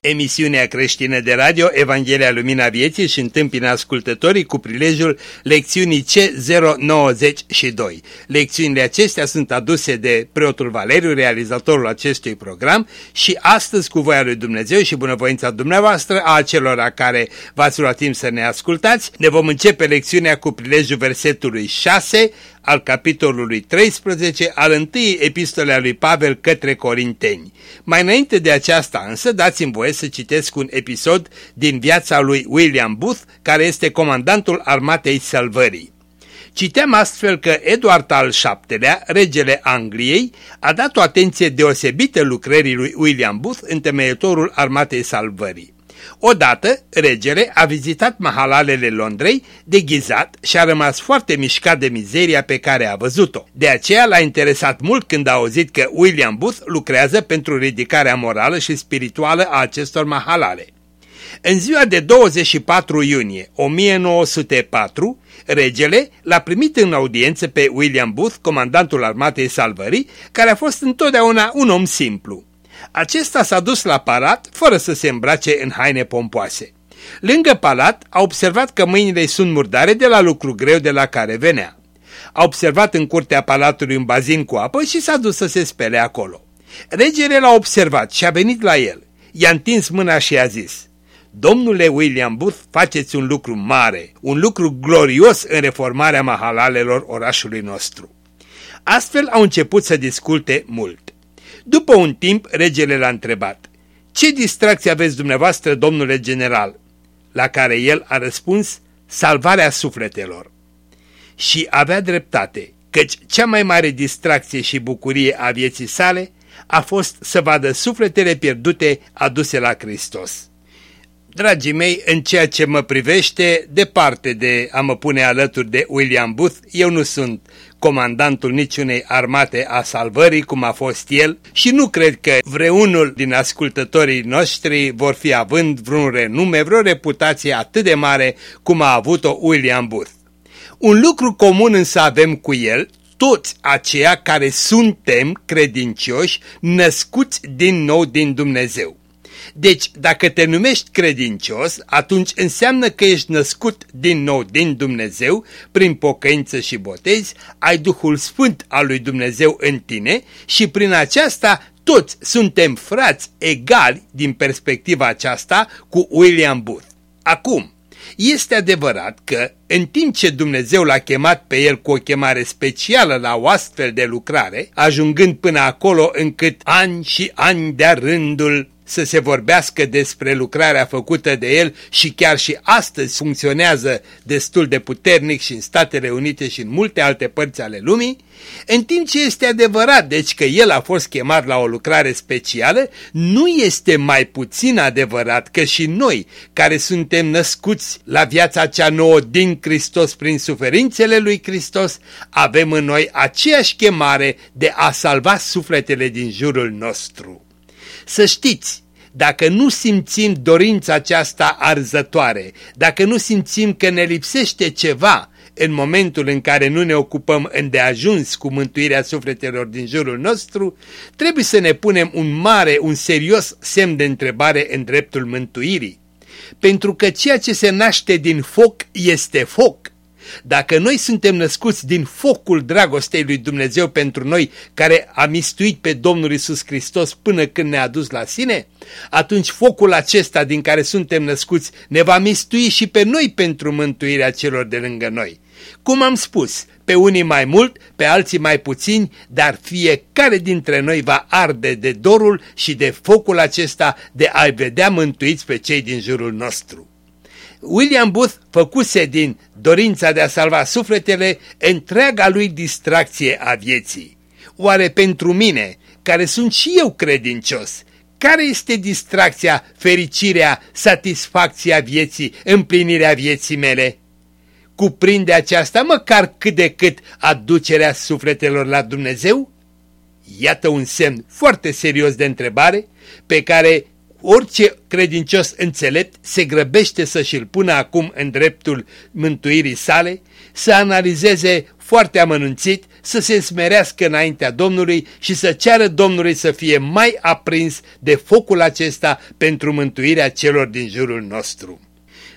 Emisiunea creștină de radio Evanghelia Lumina Vieții și întâmpină ascultătorii cu prilejul lecțiunii C092. Lecțiunile acestea sunt aduse de preotul Valeriu, realizatorul acestui program și astăzi cu voia lui Dumnezeu și bunăvoința dumneavoastră a acelora care v-ați luat timp să ne ascultați, ne vom începe lecțiunea cu prilejul versetului 6 al capitolului 13 al întâi epistole a lui Pavel către Corinteni. Mai înainte de aceasta însă dați-mi voie să citesc un episod din viața lui William Booth, care este comandantul armatei salvării. Citeam astfel că Eduard al VII-lea, regele Angliei, a dat o atenție deosebită lucrării lui William Booth, întemeietorul armatei salvării. Odată, regele a vizitat mahalalele Londrei deghizat și a rămas foarte mișcat de mizeria pe care a văzut-o. De aceea l-a interesat mult când a auzit că William Booth lucrează pentru ridicarea morală și spirituală a acestor mahalale. În ziua de 24 iunie 1904, regele l-a primit în audiență pe William Booth, comandantul armatei salvării, care a fost întotdeauna un om simplu. Acesta s-a dus la palat fără să se îmbrace în haine pompoase. Lângă palat a observat că mâinile sunt murdare de la lucru greu de la care venea. A observat în curtea palatului un bazin cu apă și s-a dus să se spele acolo. Regele l-a observat și a venit la el. I-a întins mâna și a zis, Domnule William Booth, faceți un lucru mare, un lucru glorios în reformarea mahalalelor orașului nostru. Astfel au început să disculte mult. După un timp, regele l-a întrebat, Ce distracție aveți dumneavoastră, domnule general?" La care el a răspuns, salvarea sufletelor. Și avea dreptate, căci cea mai mare distracție și bucurie a vieții sale a fost să vadă sufletele pierdute aduse la Hristos. Dragii mei, în ceea ce mă privește, departe de a mă pune alături de William Booth, eu nu sunt comandantul niciunei armate a salvării, cum a fost el, și nu cred că vreunul din ascultătorii noștri vor fi având vreun renume, vreo reputație atât de mare cum a avut-o William Booth. Un lucru comun însă avem cu el, toți aceia care suntem credincioși, născuți din nou din Dumnezeu. Deci, dacă te numești credincios, atunci înseamnă că ești născut din nou din Dumnezeu, prin pocăință și botezi, ai Duhul Sfânt al lui Dumnezeu în tine și prin aceasta toți suntem frați egali din perspectiva aceasta cu William Booth. Acum, este adevărat că, în timp ce Dumnezeu l-a chemat pe el cu o chemare specială la o astfel de lucrare, ajungând până acolo încât ani și ani de-a rândul să se vorbească despre lucrarea făcută de el și chiar și astăzi funcționează destul de puternic și în Statele Unite și în multe alte părți ale lumii, în timp ce este adevărat deci că el a fost chemat la o lucrare specială, nu este mai puțin adevărat că și noi, care suntem născuți la viața cea nouă din Hristos prin suferințele lui Hristos, avem în noi aceeași chemare de a salva sufletele din jurul nostru. Să știți, dacă nu simțim dorința aceasta arzătoare, dacă nu simțim că ne lipsește ceva în momentul în care nu ne ocupăm îndeajuns cu mântuirea sufletelor din jurul nostru, trebuie să ne punem un mare, un serios semn de întrebare în dreptul mântuirii. Pentru că ceea ce se naște din foc este foc dacă noi suntem născuți din focul dragostei lui Dumnezeu pentru noi, care a mistuit pe Domnul Isus Hristos până când ne-a dus la sine, atunci focul acesta din care suntem născuți ne va mistui și pe noi pentru mântuirea celor de lângă noi. Cum am spus, pe unii mai mult, pe alții mai puțini, dar fiecare dintre noi va arde de dorul și de focul acesta de a-i vedea mântuiți pe cei din jurul nostru. William Booth făcuse din dorința de a salva sufletele întreaga lui distracție a vieții. Oare pentru mine, care sunt și eu credincios, care este distracția, fericirea, satisfacția vieții, împlinirea vieții mele? Cuprinde aceasta măcar cât de cât aducerea sufletelor la Dumnezeu? Iată un semn foarte serios de întrebare pe care orice credincios înțelept se grăbește să și-l pună acum în dreptul mântuirii sale, să analizeze foarte amănunțit, să se smerească înaintea Domnului și să ceară Domnului să fie mai aprins de focul acesta pentru mântuirea celor din jurul nostru.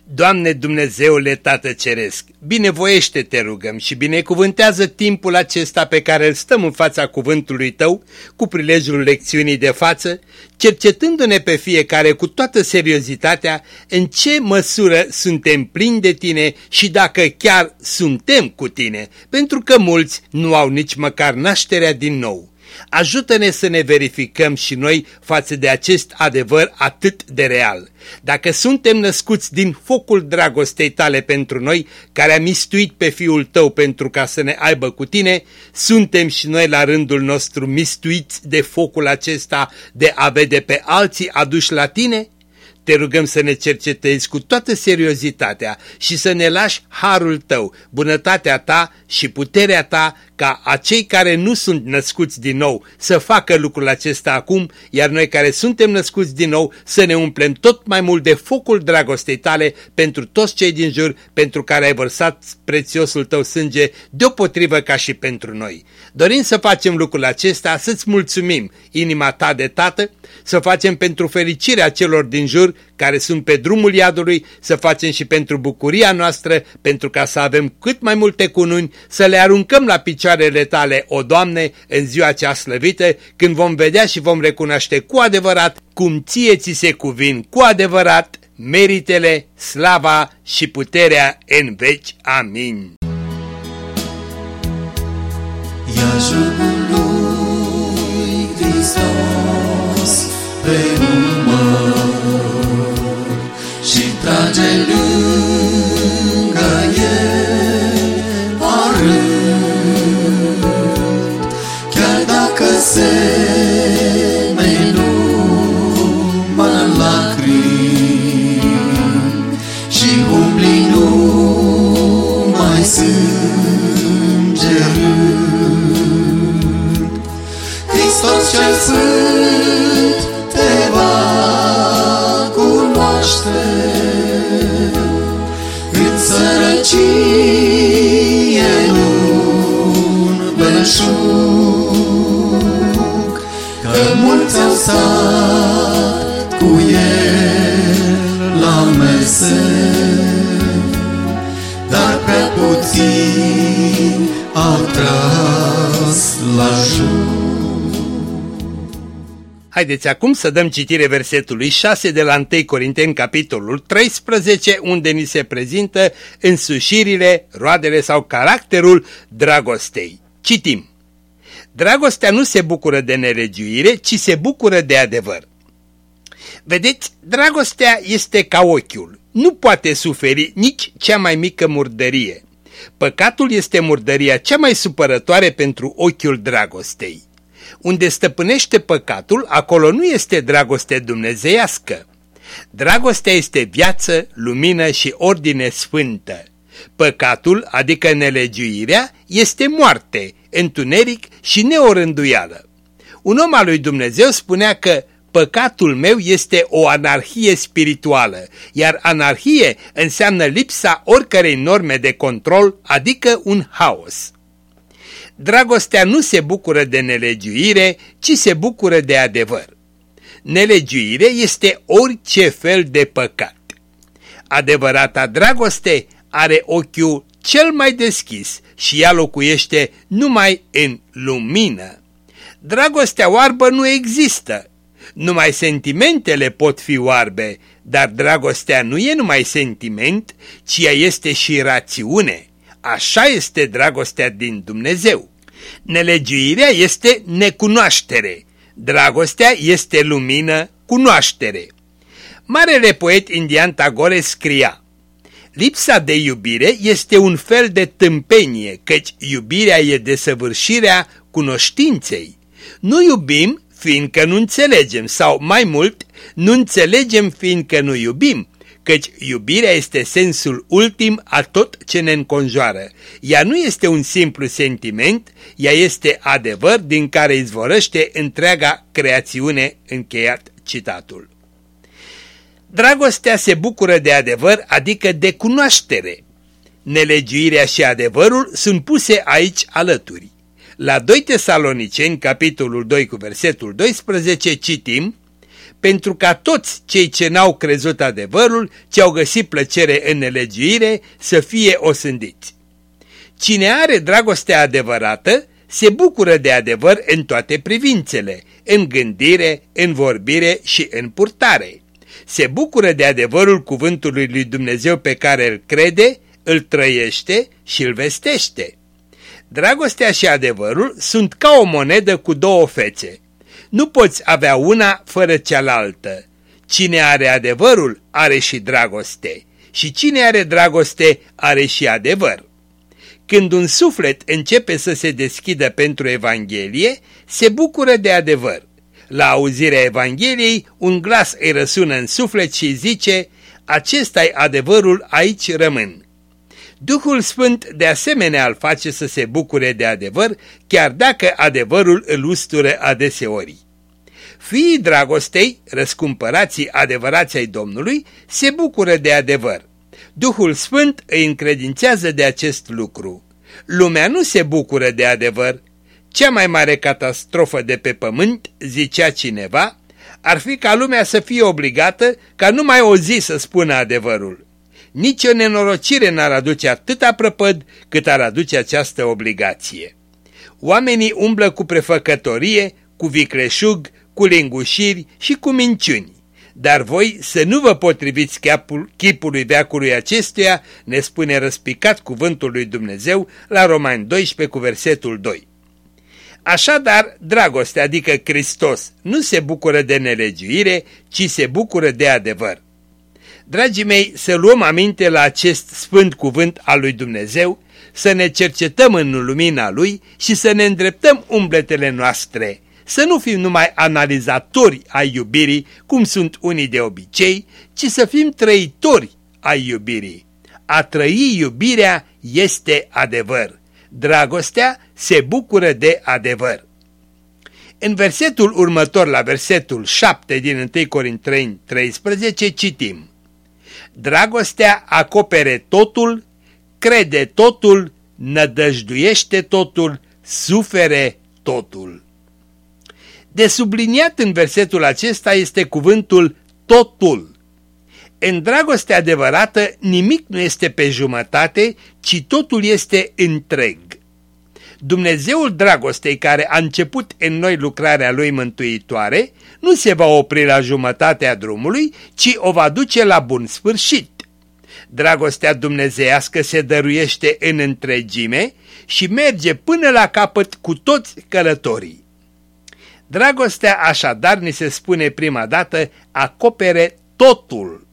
Doamne Dumnezeule Tată Ceresc, binevoiește te rugăm și binecuvântează timpul acesta pe care îl stăm în fața cuvântului Tău, cu prilejul lecțiunii de față, cercetându-ne pe fiecare cu toată seriozitatea în ce măsură suntem plini de Tine și dacă chiar suntem cu Tine, pentru că mulți nu au nici măcar nașterea din nou. Ajută-ne să ne verificăm și noi față de acest adevăr atât de real. Dacă suntem născuți din focul dragostei tale pentru noi, care a mistuit pe Fiul tău pentru ca să ne aibă cu tine, suntem și noi la rândul nostru mistuiți de focul acesta de a vede pe alții aduși la tine? Te rugăm să ne cercetezi cu toată seriozitatea și să ne lași harul tău, bunătatea ta și puterea ta ca acei care nu sunt născuți din nou să facă lucrul acesta acum, iar noi care suntem născuți din nou să ne umplem tot mai mult de focul dragostei tale pentru toți cei din jur, pentru care ai vărsat prețiosul tău sânge, deopotrivă ca și pentru noi. Dorim să facem lucrul acesta, să-ți mulțumim, inima ta de tată, să facem pentru fericirea celor din jur care sunt pe drumul iadului, să facem și pentru bucuria noastră, pentru ca să avem cât mai multe cununi, să le aruncăm la picioarele tale, o Doamne, în ziua cea slăvită, când vom vedea și vom recunoaște cu adevărat cum ție ți se cuvin cu adevărat meritele, slava și puterea în veci. Amin. Ia lui Hristos pe umăr puțini au tras la jur. Haideți acum să dăm citire versetului 6 de la 1 Corinteni, capitolul 13, unde ni se prezintă însușirile, roadele sau caracterul dragostei. Citim. Dragostea nu se bucură de nelegiuire, ci se bucură de adevăr. Vedeți, dragostea este ca ochiul. Nu poate suferi nici cea mai mică murdărie. Păcatul este murdăria cea mai supărătoare pentru ochiul dragostei. Unde stăpânește păcatul, acolo nu este dragoste dumnezeiască. Dragostea este viață, lumină și ordine sfântă. Păcatul, adică nelegiuirea, este moarte, întuneric și neorânduială. Un om al lui Dumnezeu spunea că păcatul meu este o anarhie spirituală, iar anarhie înseamnă lipsa oricărei norme de control, adică un haos. Dragostea nu se bucură de nelegiuire, ci se bucură de adevăr. Nelegiuire este orice fel de păcat. Adevărata dragoste are ochiul cel mai deschis și ea locuiește numai în lumină. Dragostea oarbă nu există. Numai sentimentele pot fi oarbe, dar dragostea nu e numai sentiment, ci ea este și rațiune. Așa este dragostea din Dumnezeu. Nelegiuirea este necunoaștere. Dragostea este lumină, cunoaștere. Marele poet indian Tagore scria Lipsa de iubire este un fel de tâmpenie, căci iubirea e desăvârșirea cunoștinței. Nu iubim fiindcă nu înțelegem sau mai mult, nu înțelegem fiindcă nu iubim, căci iubirea este sensul ultim a tot ce ne înconjoară. Ea nu este un simplu sentiment, ea este adevăr din care izvorăște întreaga creațiune, încheiat citatul. Dragostea se bucură de adevăr, adică de cunoaștere. Nelegiuirea și adevărul sunt puse aici alături. La 2 Tesaloniceni, capitolul 2 cu versetul 12, citim Pentru ca toți cei ce n-au crezut adevărul, ce au găsit plăcere în nelegiuire, să fie osândiți. Cine are dragostea adevărată, se bucură de adevăr în toate privințele, în gândire, în vorbire și în purtare. Se bucură de adevărul cuvântului lui Dumnezeu pe care îl crede, îl trăiește și îl vestește. Dragostea și adevărul sunt ca o monedă cu două fețe. Nu poți avea una fără cealaltă. Cine are adevărul are și dragoste și cine are dragoste are și adevăr. Când un suflet începe să se deschidă pentru Evanghelie, se bucură de adevăr. La auzirea Evangheliei, un glas îi răsună în suflet și zice, acesta e adevărul, aici rămân. Duhul Sfânt de asemenea îl face să se bucure de adevăr, chiar dacă adevărul îl ustură adeseori. Fiii dragostei, răscumpărații adevărații ai Domnului, se bucură de adevăr. Duhul Sfânt îi încredințează de acest lucru. Lumea nu se bucură de adevăr. Cea mai mare catastrofă de pe pământ, zicea cineva, ar fi ca lumea să fie obligată ca numai o zi să spună adevărul. Nici o nenorocire n-ar aduce atâta prăpăd cât ar aduce această obligație. Oamenii umblă cu prefăcătorie, cu vicleșug, cu lingușiri și cu minciuni. Dar voi să nu vă potriviți chipul, chipului veacului acestuia, ne spune răspicat cuvântul lui Dumnezeu la Romani 12 cu versetul 2. Așadar, dragostea, adică Hristos, nu se bucură de nelegiuire, ci se bucură de adevăr. Dragii mei, să luăm aminte la acest sfânt cuvânt al lui Dumnezeu, să ne cercetăm în lumina lui și să ne îndreptăm umbletele noastre, să nu fim numai analizatori ai iubirii, cum sunt unii de obicei, ci să fim trăitori ai iubirii. A trăi iubirea este adevăr. Dragostea se bucură de adevăr. În versetul următor, la versetul 7 din 1 Corinteni 13, citim Dragostea acopere totul, crede totul, nădăjduiește totul, sufere totul. De subliniat în versetul acesta este cuvântul totul. În dragoste adevărată nimic nu este pe jumătate, ci totul este întreg. Dumnezeul dragostei care a început în noi lucrarea lui mântuitoare nu se va opri la jumătatea drumului, ci o va duce la bun sfârșit. Dragostea dumnezeiască se dăruiește în întregime și merge până la capăt cu toți călătorii. Dragostea așadar, ni se spune prima dată, acopere totul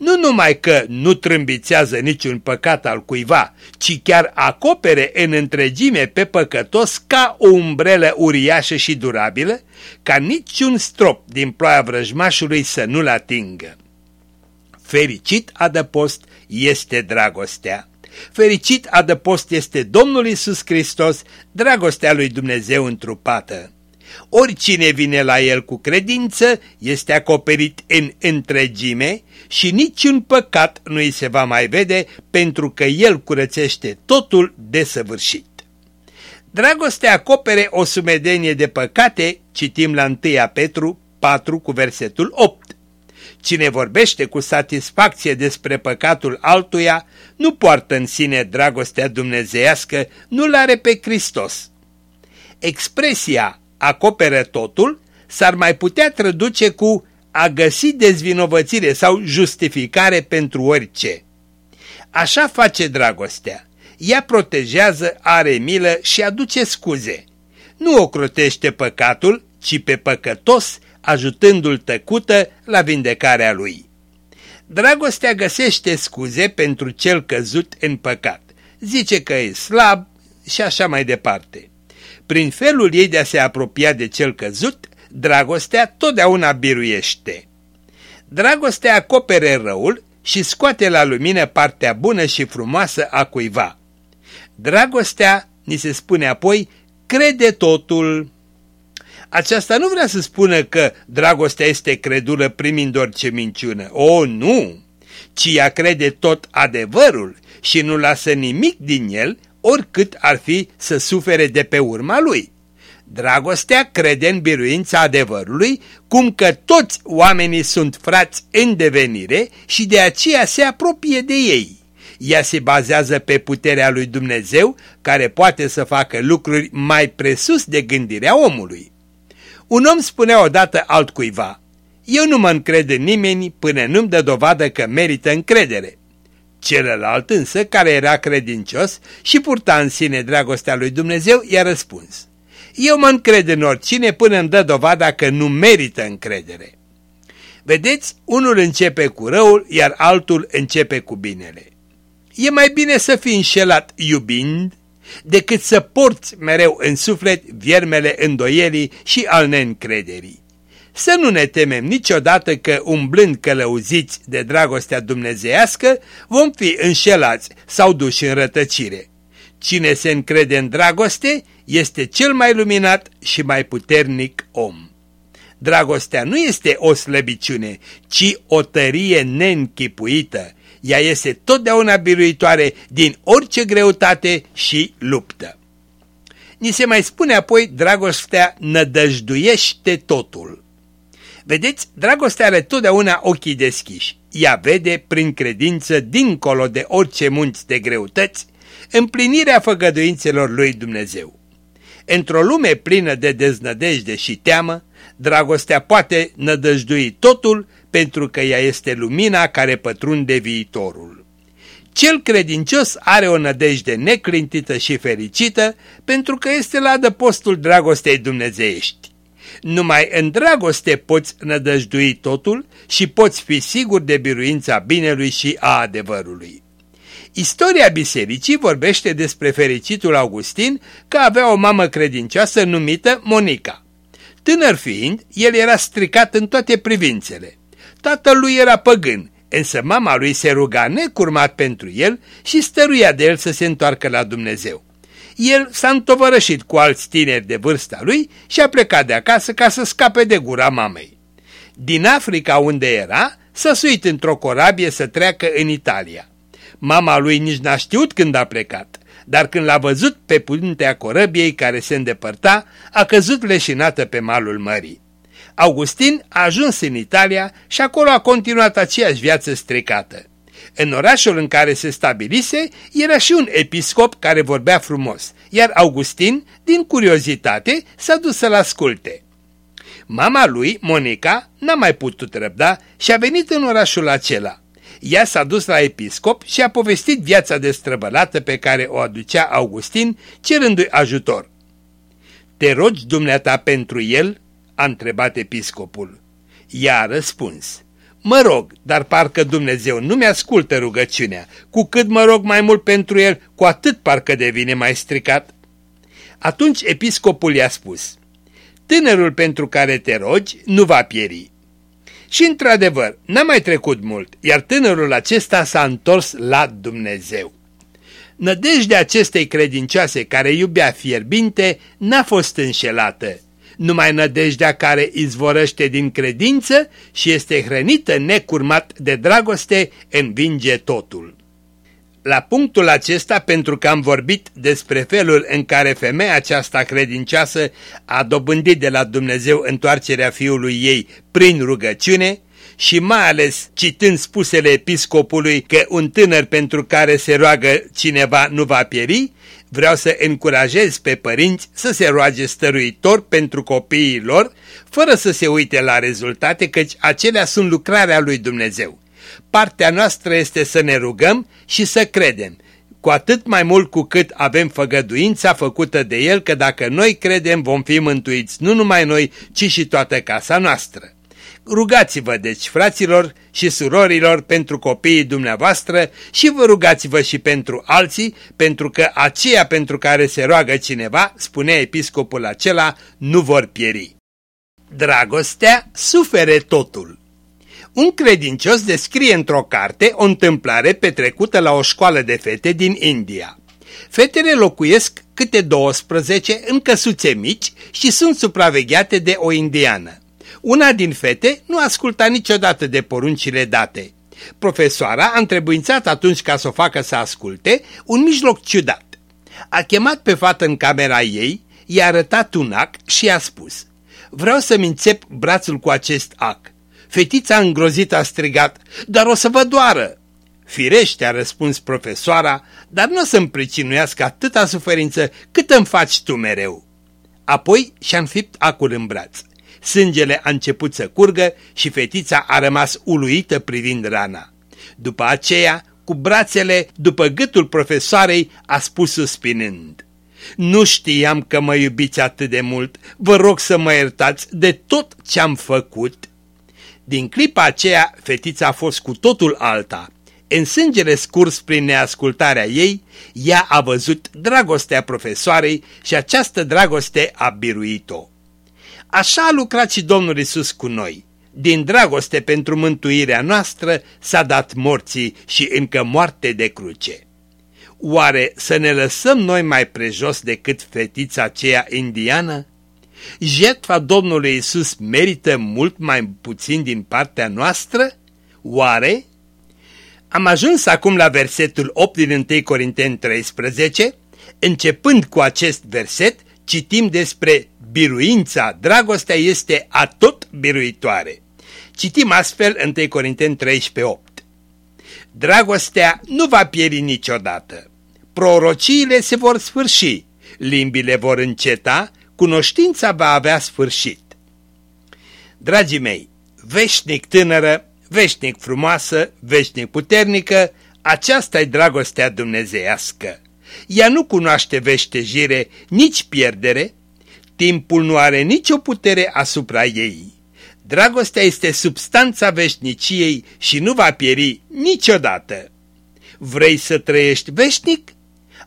nu numai că nu trâmbițează niciun păcat al cuiva, ci chiar acopere în întregime pe păcătos ca o umbrelă uriașă și durabilă, ca niciun strop din ploaia vrăjmașului să nu-l atingă. Fericit adăpost este dragostea. Fericit adăpost este Domnul Isus Hristos, dragostea lui Dumnezeu întrupată. Oricine vine la el cu credință este acoperit în întregime și niciun păcat nu îi se va mai vede pentru că el curățește totul desăvârșit. Dragostea acopere o sumedenie de păcate, citim la 1 Petru 4 cu versetul 8. Cine vorbește cu satisfacție despre păcatul altuia, nu poartă în sine dragostea dumnezeiască, nu-L are pe Hristos. Expresia acoperă totul s-ar mai putea traduce cu a găsi dezvinovățire sau justificare pentru orice. Așa face dragostea. Ea protejează, are milă și aduce scuze. Nu ocrotește păcatul, ci pe păcătos, ajutându-l tăcută la vindecarea lui. Dragostea găsește scuze pentru cel căzut în păcat. Zice că e slab și așa mai departe. Prin felul ei de a se apropia de cel căzut, dragostea totdeauna biruiește. Dragostea acopere răul și scoate la lumină partea bună și frumoasă a cuiva. Dragostea, ni se spune apoi, crede totul. Aceasta nu vrea să spună că dragostea este credulă primind orice minciună. O, nu! Ci ea crede tot adevărul și nu lasă nimic din el, oricât ar fi să sufere de pe urma lui. Dragostea crede în biruința adevărului, cum că toți oamenii sunt frați în devenire și de aceea se apropie de ei. Ea se bazează pe puterea lui Dumnezeu, care poate să facă lucruri mai presus de gândirea omului. Un om spunea odată altcuiva, eu nu mă încred în nimeni până nu-mi dă dovadă că merită încredere. Celălalt însă, care era credincios și purta în sine dragostea lui Dumnezeu, i-a răspuns, eu mă încred în oricine până îmi dă dovada că nu merită încredere. Vedeți, unul începe cu răul, iar altul începe cu binele. E mai bine să fii înșelat iubind decât să porți mereu în suflet viermele îndoielii și al neîncrederii. Să nu ne temem niciodată că, umblând călăuziți de dragostea dumnezeiască, vom fi înșelați sau duși în rătăcire. Cine se încrede în dragoste este cel mai luminat și mai puternic om. Dragostea nu este o slăbiciune, ci o tărie neînchipuită. Ea este totdeauna biruitoare din orice greutate și luptă. Ni se mai spune apoi, dragostea nădăjduiește totul. Vedeți, dragostea are totdeauna ochii deschiși. Ea vede prin credință, dincolo de orice munți de greutăți, împlinirea făgăduințelor lui Dumnezeu. Într-o lume plină de deznădejde și teamă, dragostea poate nădăjdui totul pentru că ea este lumina care pătrunde viitorul. Cel credincios are o nădejde neclintită și fericită pentru că este la adăpostul dragostei dumnezeiești. Numai în dragoste poți nădăjdui totul și poți fi sigur de biruința binelui și a adevărului. Istoria bisericii vorbește despre fericitul Augustin că avea o mamă credincioasă numită Monica. Tânăr fiind, el era stricat în toate privințele. Tatăl lui era păgân, însă mama lui se ruga necurmat pentru el și stăruia de el să se întoarcă la Dumnezeu. El s-a întovărășit cu alți tineri de vârsta lui și a plecat de acasă ca să scape de gura mamei. Din Africa unde era, s-a suit într-o corabie să treacă în Italia. Mama lui nici n-a știut când a plecat, dar când l-a văzut pe puntea corăbiei care se îndepărta, a căzut leșinată pe malul mării. Augustin a ajuns în Italia și acolo a continuat aceeași viață stricată. În orașul în care se stabilise era și un episcop care vorbea frumos, iar Augustin, din curiozitate, s-a dus să-l asculte. Mama lui, Monica, n-a mai putut răbda și a venit în orașul acela. Ea s-a dus la episcop și a povestit viața destrăbălată pe care o aducea Augustin, cerându-i ajutor. Te rogi dumneata pentru el?" a întrebat episcopul. Ea a răspuns. Mă rog, dar parcă Dumnezeu nu mi-ascultă rugăciunea. Cu cât mă rog mai mult pentru el, cu atât parcă devine mai stricat. Atunci episcopul i-a spus, Tânărul pentru care te rogi nu va pieri, și într-adevăr, n-a mai trecut mult, iar tânărul acesta s-a întors la Dumnezeu. Nădejdea acestei credincioase care iubea fierbinte n-a fost înșelată, numai nădejdea care izvorăște din credință și este hrănită necurmat de dragoste învinge totul. La punctul acesta, pentru că am vorbit despre felul în care femeia aceasta credincioasă a dobândit de la Dumnezeu întoarcerea fiului ei prin rugăciune și mai ales citând spusele episcopului că un tânăr pentru care se roagă cineva nu va pieri, vreau să încurajez pe părinți să se roage stăruitor pentru copiii lor, fără să se uite la rezultate, căci acelea sunt lucrarea lui Dumnezeu. Partea noastră este să ne rugăm și să credem, cu atât mai mult cu cât avem făgăduința făcută de El că dacă noi credem vom fi mântuiți nu numai noi, ci și toată casa noastră. Rugați-vă deci, fraților și surorilor, pentru copiii dumneavoastră și vă rugați-vă și pentru alții, pentru că aceia pentru care se roagă cineva, spunea episcopul acela, nu vor pieri. Dragostea sufere totul. Un credincios descrie într-o carte o întâmplare petrecută la o școală de fete din India. Fetele locuiesc câte 12 în căsuțe mici și sunt supravegheate de o indiană. Una din fete nu asculta niciodată de poruncile date. Profesoara a întrebuințat atunci ca să o facă să asculte un mijloc ciudat. A chemat pe fată în camera ei, i-a arătat un ac și i-a spus Vreau să-mi înțep brațul cu acest ac. Fetița îngrozită a strigat, dar o să vă doară. Firește, a răspuns profesoara, dar nu o să-mi pricinuiască atâta suferință cât îmi faci tu mereu. Apoi și-a înfipt acul în braț. Sângele a început să curgă și fetița a rămas uluită privind rana. După aceea, cu brațele după gâtul profesoarei, a spus suspinând. Nu știam că mă iubiți atât de mult, vă rog să mă iertați de tot ce-am făcut. Din clipa aceea, fetița a fost cu totul alta. În sângele scurs prin neascultarea ei, ea a văzut dragostea profesoarei și această dragoste a biruit-o. Așa a lucrat și Domnul Isus cu noi. Din dragoste pentru mântuirea noastră s-a dat morții și încă moarte de cruce. Oare să ne lăsăm noi mai prejos decât fetița aceea indiană? Jetva Domnului Isus merită mult mai puțin din partea noastră? Oare? Am ajuns acum la versetul 8 din 1 Corinteni 13. Începând cu acest verset, citim despre biruința, dragostea este atot biruitoare. Citim astfel 1 Corinteni 13, 8. Dragostea nu va pieri niciodată. Prorociile se vor sfârși, limbile vor înceta, cunoștința va avea sfârșit. Dragii mei, veșnic tânără, veșnic frumoasă, veșnic puternică, aceasta e dragostea dumnezeiască. Ea nu cunoaște veștejire, nici pierdere, timpul nu are nicio putere asupra ei. Dragostea este substanța veșniciei și nu va pieri niciodată. Vrei să trăiești veșnic?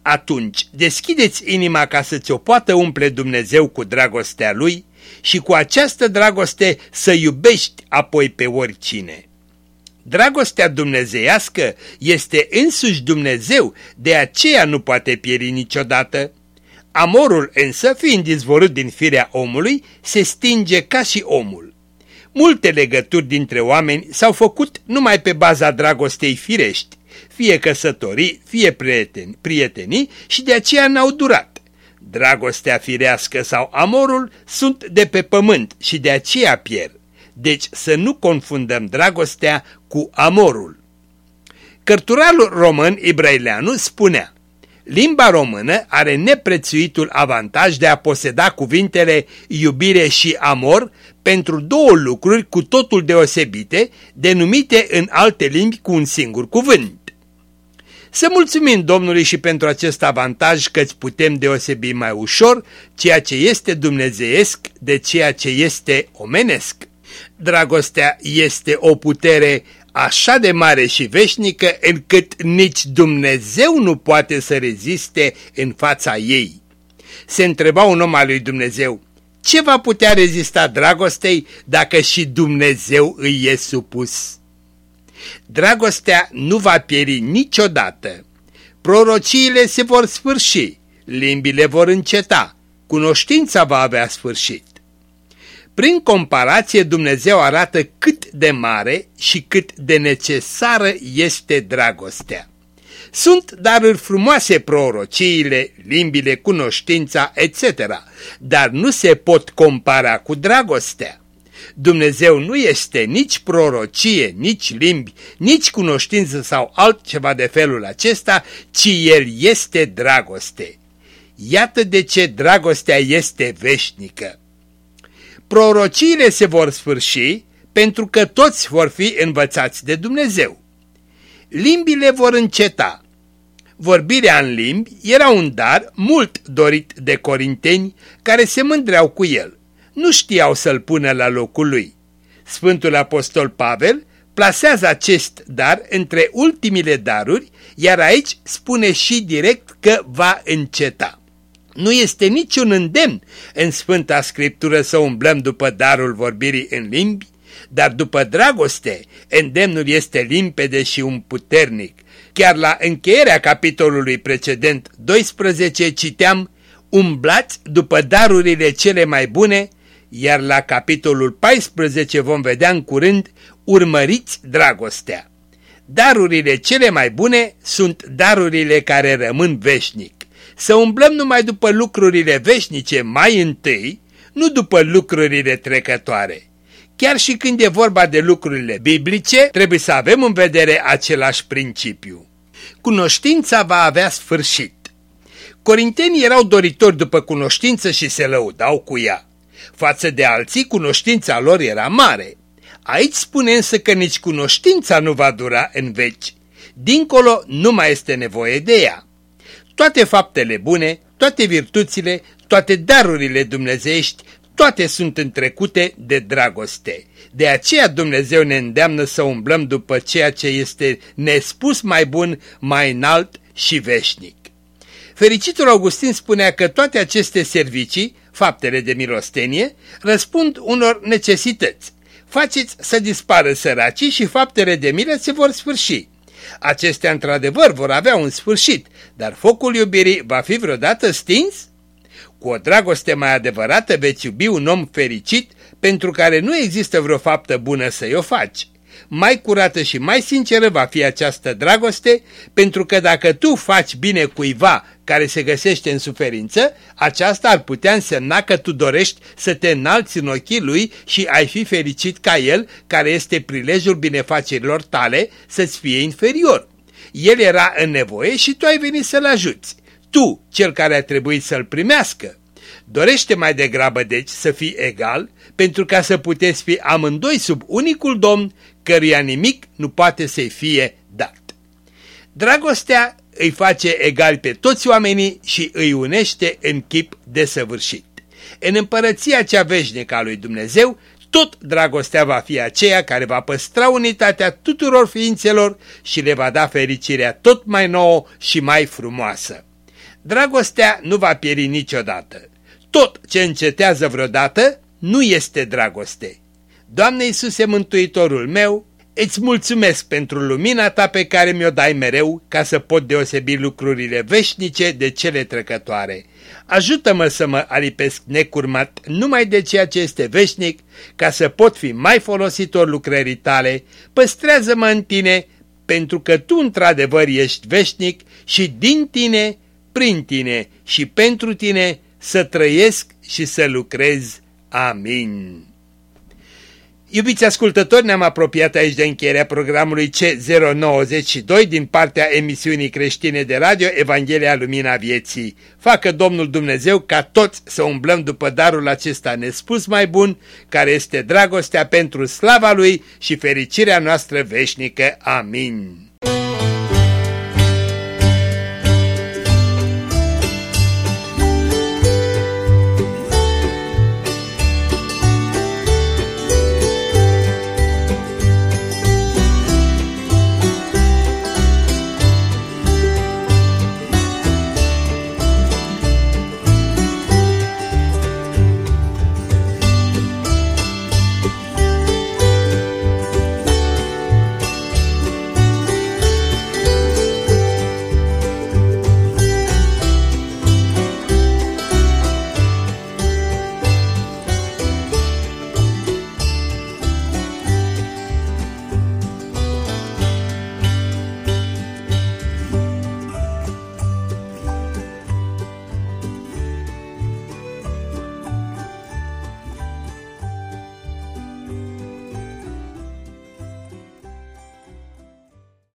Atunci deschideți inima ca să ți-o poată umple Dumnezeu cu dragostea Lui și cu această dragoste să iubești apoi pe oricine. Dragostea dumnezeiască este însuși Dumnezeu, de aceea nu poate pieri niciodată. Amorul însă, fiind izvorât din firea omului, se stinge ca și omul. Multe legături dintre oameni s-au făcut numai pe baza dragostei firești, fie căsătorii, fie prieteni, prietenii și de aceea n-au durat. Dragostea firească sau amorul sunt de pe pământ și de aceea pierd. Deci să nu confundăm dragostea cu amorul. Cărturalul român Ibraileanu spunea Limba română are neprețuitul avantaj de a poseda cuvintele iubire și amor pentru două lucruri cu totul deosebite, denumite în alte limbi cu un singur cuvânt. Să mulțumim Domnului și pentru acest avantaj că îți putem deosebi mai ușor ceea ce este dumnezeiesc de ceea ce este omenesc. Dragostea este o putere așa de mare și veșnică încât nici Dumnezeu nu poate să reziste în fața ei. Se întreba un om al lui Dumnezeu, ce va putea rezista dragostei dacă și Dumnezeu îi e supus? Dragostea nu va pieri niciodată. Prorociile se vor sfârși, limbile vor înceta, cunoștința va avea sfârșit. Prin comparație Dumnezeu arată cât de mare și cât de necesară este dragostea. Sunt daruri frumoase prorociile, limbile, cunoștința, etc., dar nu se pot compara cu dragostea. Dumnezeu nu este nici prorocie, nici limbi, nici cunoștință sau altceva de felul acesta, ci El este dragoste. Iată de ce dragostea este veșnică. Prorociile se vor sfârși pentru că toți vor fi învățați de Dumnezeu. Limbile vor înceta. Vorbirea în limbi era un dar mult dorit de corinteni care se mândreau cu el. Nu știau să-l pună la locul lui. Sfântul Apostol Pavel plasează acest dar între ultimile daruri, iar aici spune și direct că va înceta. Nu este niciun îndemn în Sfânta Scriptură să umblăm după darul vorbirii în limbi, dar după dragoste, îndemnul este limpede și un puternic. Chiar la încheierea capitolului precedent 12 citeam Umblați după darurile cele mai bune, iar la capitolul 14 vom vedea în curând Urmăriți dragostea. Darurile cele mai bune sunt darurile care rămân veșnic. Să umblăm numai după lucrurile veșnice mai întâi, nu după lucrurile trecătoare. Chiar și când e vorba de lucrurile biblice, trebuie să avem în vedere același principiu. Cunoștința va avea sfârșit. Corintenii erau doritori după cunoștință și se lăudau cu ea. Față de alții, cunoștința lor era mare. Aici spune însă că nici cunoștința nu va dura în veci. Dincolo nu mai este nevoie de ea. Toate faptele bune, toate virtuțile, toate darurile dumnezeiești, toate sunt întrecute de dragoste. De aceea Dumnezeu ne îndeamnă să umblăm după ceea ce este nespus mai bun, mai înalt și veșnic. Fericitul Augustin spunea că toate aceste servicii, faptele de milostenie, răspund unor necesități. Faceți să dispară săracii și faptele de milă se vor sfârși. Acestea într-adevăr vor avea un sfârșit, dar focul iubirii va fi vreodată stins? Cu o dragoste mai adevărată veți iubi un om fericit pentru care nu există vreo faptă bună să-i o faci. Mai curată și mai sinceră va fi această dragoste, pentru că dacă tu faci bine cuiva care se găsește în suferință, aceasta ar putea însemna că tu dorești să te înalți în ochii lui și ai fi fericit ca el, care este prilejul binefacerilor tale, să-ți fie inferior. El era în nevoie și tu ai venit să-l ajuți. Tu, cel care a trebuit să-l primească. Dorește mai degrabă deci să fii egal, pentru ca să puteți fi amândoi sub unicul domn, căruia nimic nu poate să-i fie dat. Dragostea îi face egal pe toți oamenii și îi unește în chip desăvârșit. În împărăția cea veșnică a lui Dumnezeu, tot dragostea va fi aceea care va păstra unitatea tuturor ființelor și le va da fericirea tot mai nouă și mai frumoasă. Dragostea nu va pieri niciodată. Tot ce încetează vreodată nu este dragoste. Doamne Iisuse Mântuitorul meu, îți mulțumesc pentru lumina ta pe care mi-o dai mereu ca să pot deosebi lucrurile veșnice de cele trecătoare. Ajută-mă să mă alipesc necurmat numai de ceea ce este veșnic, ca să pot fi mai folositor lucrării tale, păstrează-mă în tine, pentru că tu într-adevăr ești veșnic și din tine, prin tine și pentru tine să trăiesc și să lucrez. Amin. Iubiți ascultători, ne-am apropiat aici de încheierea programului C092 din partea emisiunii creștine de radio Evanghelia Lumina Vieții. Facă Domnul Dumnezeu ca toți să umblăm după darul acesta nespus mai bun, care este dragostea pentru slava Lui și fericirea noastră veșnică. Amin.